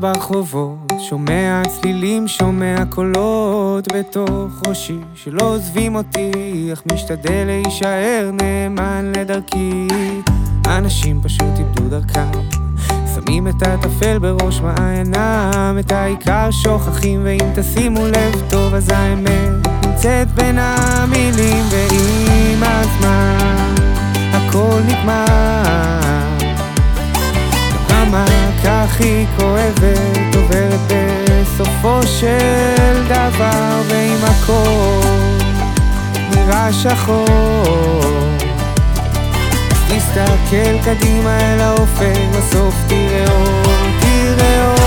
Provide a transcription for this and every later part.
ברחובות, שומע צלילים, שומע קולות בתוך ראשי שלא עוזבים אותי, אך משתדל להישאר נאמן לדרכי. אנשים פשוט איבדו דרכם, שמים את הטפל בראש מעיינם, את העיקר שוכחים, ואם תשימו לב טוב אז האמת נמצאת בין המילים, ועם הזמן דבר ועם הכל נראה שחור. תסתכל קדימה אל האופק בסוף תראה אור, תראה אור.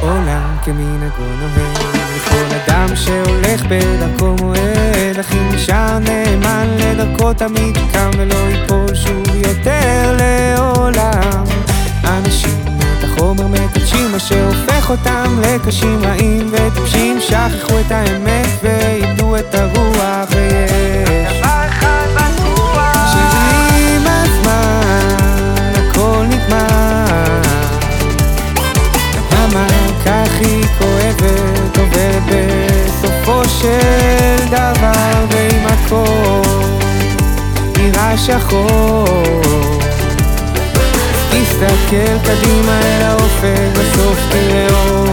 עולם כמנהגו נוהג לכל אדם שהולך בדרכו לדרכו תמיד קם ולא ייפול שוב יותר לעולם. אנשים את החומר מקדשים מה שהופך אותם לקשים. רעים וטיפשים שכחו את האמת ואיבדו את הרוח ויש כואבת עוברת בסופו של דבר ועם הכל נראה שחור. תסתכל קדימה אל האופק בסוף תראה אור,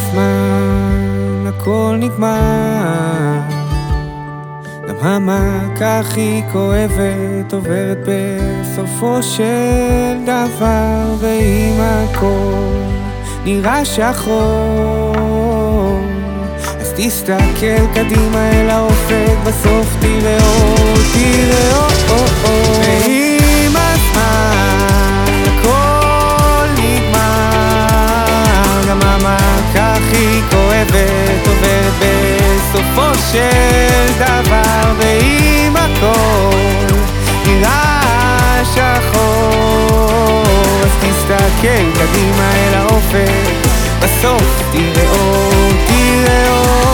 הזמן הכל נגמר. גם המכה הכי כואבת עוברת בסופו של דבר ועם הכל נראה שחור. אז תסתכל קדימה אל האופק בסוף תראה אור, תראה אור, כן, קדימה אל האופק, בסוף תראה אור, תראה אור.